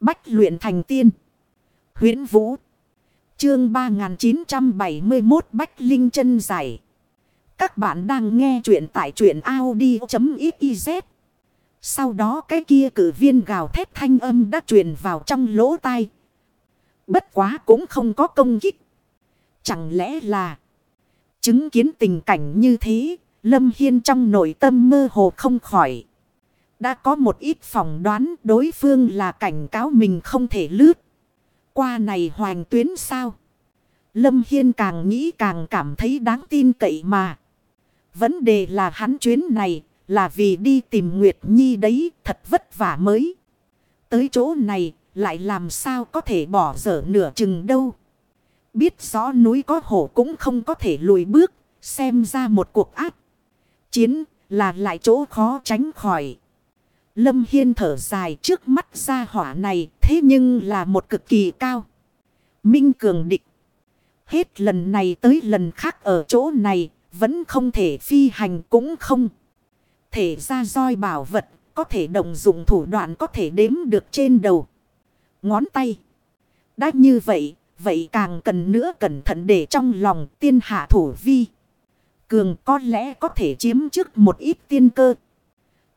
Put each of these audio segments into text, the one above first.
Bách luyện thành tiên. huyễn Vũ. Chương 3971 Bách Linh chân giải. Các bạn đang nghe truyện tại truyện Audi.xyz. Sau đó cái kia cử viên gào thét thanh âm đã truyền vào trong lỗ tai. Bất quá cũng không có công kích. Chẳng lẽ là chứng kiến tình cảnh như thế, Lâm Hiên trong nội tâm mơ hồ không khỏi. Đã có một ít phỏng đoán đối phương là cảnh cáo mình không thể lướt. Qua này hoàng tuyến sao? Lâm Hiên càng nghĩ càng cảm thấy đáng tin cậy mà. Vấn đề là hắn chuyến này là vì đi tìm Nguyệt Nhi đấy, thật vất vả mới. Tới chỗ này lại làm sao có thể bỏ dở nửa chừng đâu. Biết rõ núi có hổ cũng không có thể lùi bước. Xem ra một cuộc ác. Chiến là lại chỗ khó tránh khỏi. Lâm Hiên thở dài trước mắt ra hỏa này. Thế nhưng là một cực kỳ cao. Minh cường địch. Hết lần này tới lần khác ở chỗ này. Vẫn không thể phi hành cũng không. Thể ra roi bảo vật. Có thể động dụng thủ đoạn có thể đếm được trên đầu. Ngón tay. Đã như vậy. Vậy càng cần nữa cẩn thận để trong lòng tiên hạ thủ vi. Cường có lẽ có thể chiếm trước một ít tiên cơ.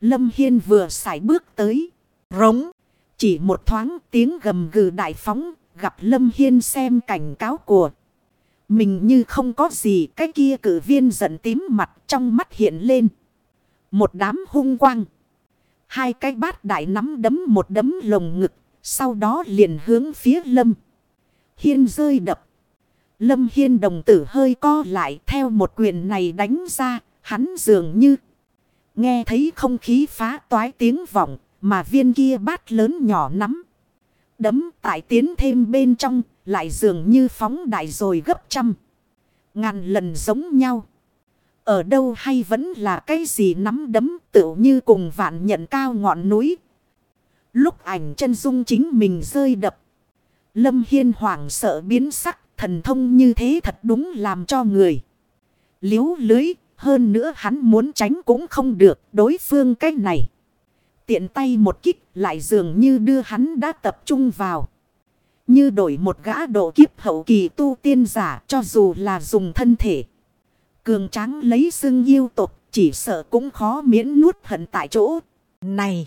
Lâm Hiên vừa xài bước tới. Rống. Chỉ một thoáng tiếng gầm gừ đại phóng. Gặp Lâm Hiên xem cảnh cáo của. Mình như không có gì. Cái kia cử viên giận tím mặt trong mắt hiện lên. Một đám hung quang. Hai cái bát đại nắm đấm một đấm lồng ngực. Sau đó liền hướng phía Lâm. Hiên rơi đập. Lâm Hiên đồng tử hơi co lại, theo một quyền này đánh ra. Hắn dường như nghe thấy không khí phá toái tiếng vọng mà viên kia bát lớn nhỏ nắm. Đấm tại tiến thêm bên trong lại dường như phóng đại rồi gấp trăm. Ngàn lần giống nhau. Ở đâu hay vẫn là cái gì nắm đấm tựu như cùng vạn nhận cao ngọn núi. Lúc ảnh chân dung chính mình rơi đập. Lâm Hiên hoảng sợ biến sắc, thần thông như thế thật đúng làm cho người. Liếu lưới, hơn nữa hắn muốn tránh cũng không được, đối phương cái này. Tiện tay một kích, lại dường như đưa hắn đã tập trung vào. Như đổi một gã độ kiếp hậu kỳ tu tiên giả, cho dù là dùng thân thể. Cường tráng lấy xương yêu tục, chỉ sợ cũng khó miễn nuốt hận tại chỗ. Này!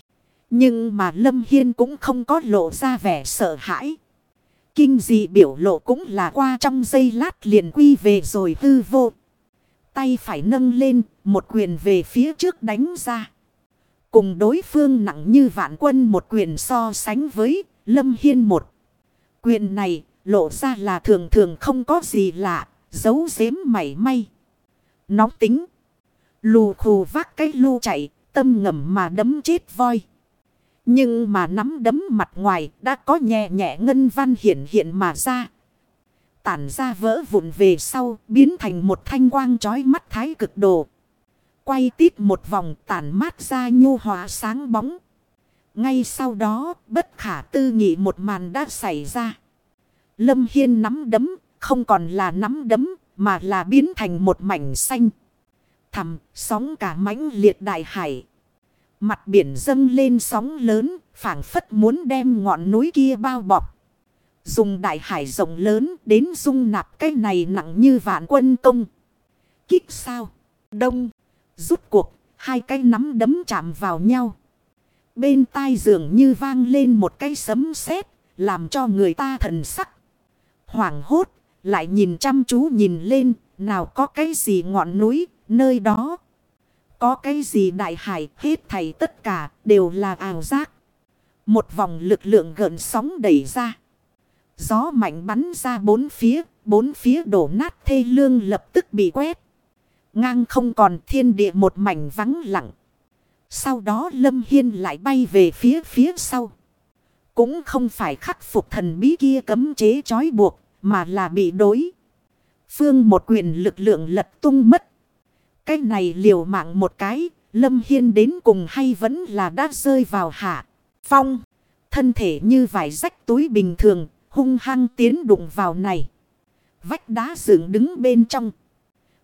Nhưng mà Lâm Hiên cũng không có lộ ra vẻ sợ hãi. Kinh dị biểu lộ cũng là qua trong giây lát liền quy về rồi hư vô. Tay phải nâng lên, một quyền về phía trước đánh ra. Cùng đối phương nặng như vạn quân một quyền so sánh với Lâm Hiên một. Quyền này lộ ra là thường thường không có gì lạ, giấu giếm mảy may. Nóng tính. Lù khù vác cái lu chạy, tâm ngầm mà đấm chết voi. Nhưng mà nắm đấm mặt ngoài đã có nhẹ nhẹ ngân văn hiện hiện mà ra. Tản ra vỡ vụn về sau biến thành một thanh quang trói mắt thái cực đồ. Quay tít một vòng tản mát ra nhu hóa sáng bóng. Ngay sau đó bất khả tư nghị một màn đã xảy ra. Lâm Hiên nắm đấm không còn là nắm đấm mà là biến thành một mảnh xanh. Thầm sóng cả mãnh liệt đại hải. Mặt biển dâng lên sóng lớn, phảng phất muốn đem ngọn núi kia bao bọc. Dùng đại hải rộng lớn đến dung nạp cái này nặng như vạn quân công. Kích sao? Đông. Rút cuộc, hai cái nắm đấm chạm vào nhau. Bên tai dường như vang lên một cái sấm sét làm cho người ta thần sắc. Hoảng hốt, lại nhìn chăm chú nhìn lên, nào có cái gì ngọn núi, nơi đó. Có cái gì đại hải hết thảy tất cả đều là ảo giác. Một vòng lực lượng gợn sóng đẩy ra. Gió mạnh bắn ra bốn phía, bốn phía đổ nát thê lương lập tức bị quét. Ngang không còn thiên địa một mảnh vắng lặng. Sau đó Lâm Hiên lại bay về phía phía sau. Cũng không phải khắc phục thần bí kia cấm chế trói buộc, mà là bị đối. Phương một quyền lực lượng lật tung mất. Cái này liều mạng một cái, Lâm Hiên đến cùng hay vẫn là đã rơi vào hạ. Phong, thân thể như vải rách túi bình thường, hung hăng tiến đụng vào này. Vách đá dựng đứng bên trong.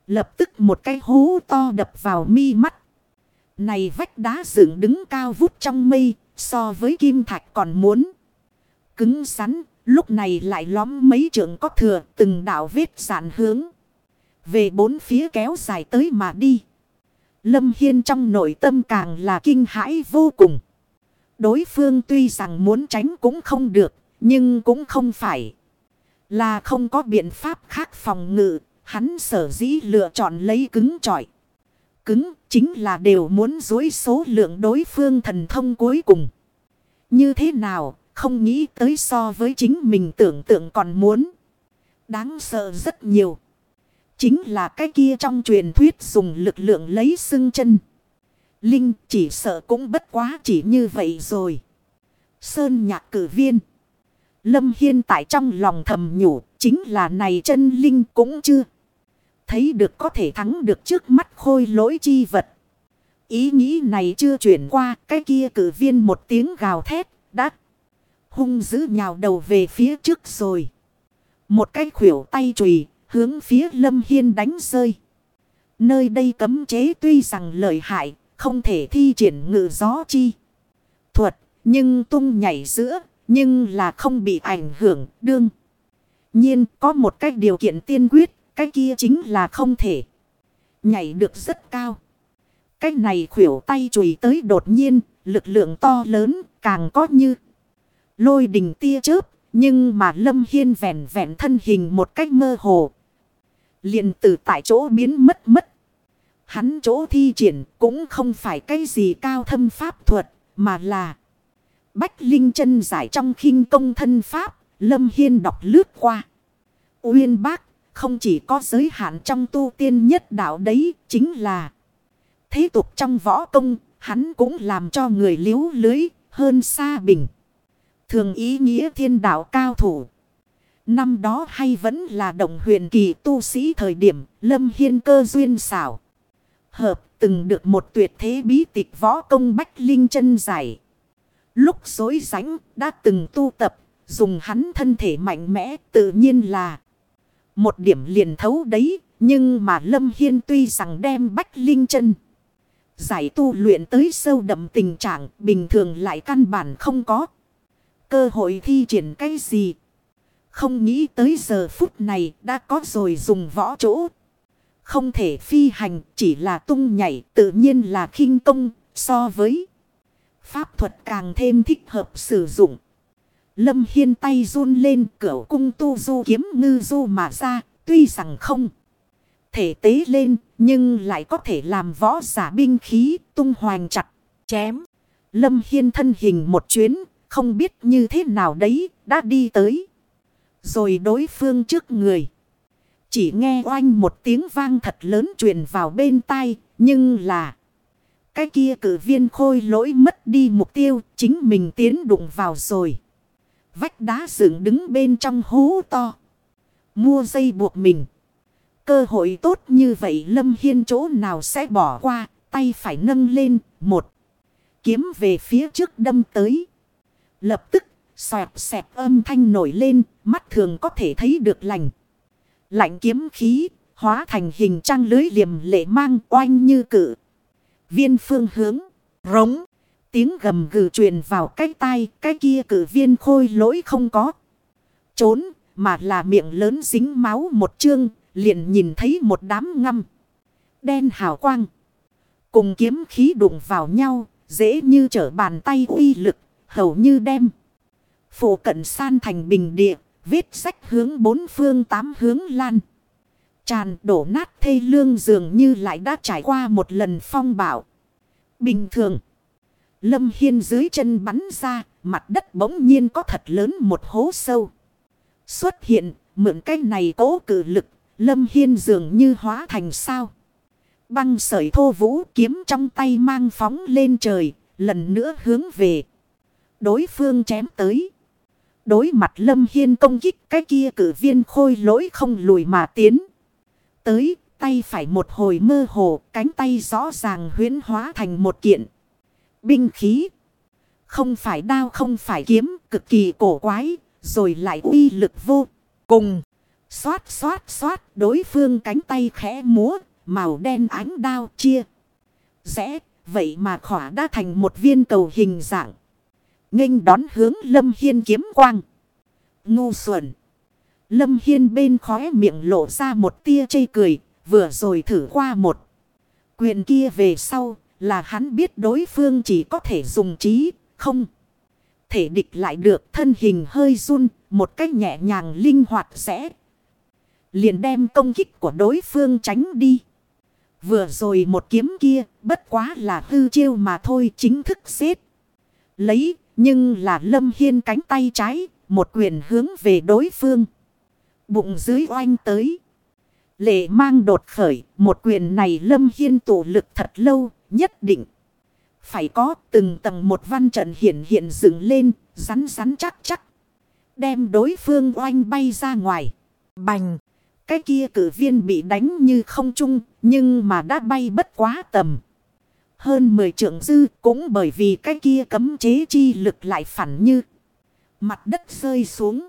Lập tức một cái hố to đập vào mi mắt. Này vách đá dựng đứng cao vút trong mây, so với kim thạch còn muốn. Cứng rắn, lúc này lại lóm mấy trượng có thừa từng đạo vết giản hướng. Về bốn phía kéo dài tới mà đi. Lâm Hiên trong nội tâm càng là kinh hãi vô cùng. Đối phương tuy rằng muốn tránh cũng không được, nhưng cũng không phải. Là không có biện pháp khác phòng ngự, hắn sở dĩ lựa chọn lấy cứng trọi. Cứng chính là đều muốn dối số lượng đối phương thần thông cuối cùng. Như thế nào, không nghĩ tới so với chính mình tưởng tượng còn muốn. Đáng sợ rất nhiều. Chính là cái kia trong truyền thuyết dùng lực lượng lấy xưng chân. Linh chỉ sợ cũng bất quá chỉ như vậy rồi. Sơn nhạc cử viên. Lâm Hiên tại trong lòng thầm nhủ chính là này chân Linh cũng chưa. Thấy được có thể thắng được trước mắt khôi lỗi chi vật. Ý nghĩ này chưa chuyển qua cái kia cử viên một tiếng gào thét đã hung dữ nhào đầu về phía trước rồi. Một cái khuỷu tay chùy hướng phía Lâm Hiên đánh rơi. Nơi đây cấm chế tuy rằng lợi hại, không thể thi triển ngự gió chi. Thuật, nhưng tung nhảy giữa, nhưng là không bị ảnh hưởng đương. Nhiên có một cái điều kiện tiên quyết, cái kia chính là không thể. Nhảy được rất cao. Cái này khuỷu tay chùy tới đột nhiên, lực lượng to lớn, càng có như lôi đình tia chớp. Nhưng mà Lâm Hiên vẹn vẹn thân hình một cách mơ hồ, liền từ tại chỗ biến mất mất. Hắn chỗ thi triển cũng không phải cái gì cao thâm pháp thuật, mà là Bách Linh chân giải trong khinh công thân pháp, Lâm Hiên đọc lướt qua. Uyên bác, không chỉ có giới hạn trong tu tiên nhất đạo đấy, chính là thế tục trong võ công, hắn cũng làm cho người liếu lưới hơn xa bình. Thường ý nghĩa thiên đạo cao thủ. Năm đó hay vẫn là đồng huyền kỳ tu sĩ thời điểm lâm hiên cơ duyên xảo. Hợp từng được một tuyệt thế bí tịch võ công bách linh chân giải. Lúc dối rãnh đã từng tu tập, dùng hắn thân thể mạnh mẽ tự nhiên là một điểm liền thấu đấy. Nhưng mà Lâm Hiên tuy rằng đem bách linh chân giải tu luyện tới sâu đậm tình trạng bình thường lại căn bản không có cơ hội thi triển cái gì. Không nghĩ tới giờ phút này đã có rồi dùng võ chỗ. Không thể phi hành chỉ là tung nhảy tự nhiên là khinh công so với pháp thuật càng thêm thích hợp sử dụng. Lâm Hiên tay run lên cửa cung tu du kiếm ngư du mà ra, tuy rằng không thể tế lên, nhưng lại có thể làm võ giả binh khí tung hoành chặt, chém. Lâm Hiên thân hình một chuyến, không biết như thế nào đấy, đã đi tới. Rồi đối phương trước người. Chỉ nghe oanh một tiếng vang thật lớn truyền vào bên tai. Nhưng là. Cái kia cử viên khôi lỗi mất đi mục tiêu. Chính mình tiến đụng vào rồi. Vách đá dựng đứng bên trong hố to. Mua dây buộc mình. Cơ hội tốt như vậy Lâm Hiên chỗ nào sẽ bỏ qua. Tay phải nâng lên. Một. Kiếm về phía trước đâm tới. Lập tức Xoẹt xẹp âm thanh nổi lên, mắt thường có thể thấy được lành. Lạnh kiếm khí, hóa thành hình trang lưới liềm lệ mang oanh như cự. Viên phương hướng, rống, tiếng gầm gừ truyền vào cái tai, cái kia cử viên khôi lỗi không có. Trốn, mà là miệng lớn dính máu một chương, liền nhìn thấy một đám ngâm. Đen hào quang. Cùng kiếm khí đụng vào nhau, dễ như trở bàn tay uy lực, hầu như đem. Phủ cận san thành bình địa, vết sách hướng bốn phương tám hướng lan. Tràn đổ nát thê lương dường như lại đã trải qua một lần phong bạo. Bình thường, Lâm Hiên dưới chân bắn ra, mặt đất bỗng nhiên có thật lớn một hố sâu. Xuất hiện, mượn cái này cố cử lực, Lâm Hiên dường như hóa thành sao. Băng sợi thô vũ kiếm trong tay mang phóng lên trời, lần nữa hướng về. Đối phương chém tới. Đối mặt Lâm Hiên công kích cái kia cử viên khôi lỗi không lùi mà tiến. Tới, tay phải một hồi mơ hồ, cánh tay rõ ràng huyến hóa thành một kiện. Binh khí. Không phải đao, không phải kiếm, cực kỳ cổ quái, rồi lại uy lực vô cùng. Xoát xoát xoát, đối phương cánh tay khẽ múa, màu đen ánh đao chia. Rẽ, vậy mà khỏa đã thành một viên cầu hình dạng. nghênh đón hướng Lâm Hiên kiếm quang. Ngu xuẩn. Lâm Hiên bên khóe miệng lộ ra một tia chây cười, vừa rồi thử qua một. Quyền kia về sau là hắn biết đối phương chỉ có thể dùng trí, không. Thể địch lại được thân hình hơi run, một cách nhẹ nhàng linh hoạt sẽ. Liền đem công kích của đối phương tránh đi. Vừa rồi một kiếm kia, bất quá là hư chiêu mà thôi chính thức xếp. Lấy, nhưng là lâm hiên cánh tay trái, một quyền hướng về đối phương. Bụng dưới oanh tới. Lệ mang đột khởi, một quyền này lâm hiên tụ lực thật lâu, nhất định. Phải có từng tầng một văn trận hiện hiện dựng lên, rắn rắn chắc chắc. Đem đối phương oanh bay ra ngoài. Bành! Cái kia cử viên bị đánh như không trung, nhưng mà đã bay bất quá tầm. Hơn 10 trượng dư cũng bởi vì cái kia cấm chế chi lực lại phản như. Mặt đất rơi xuống.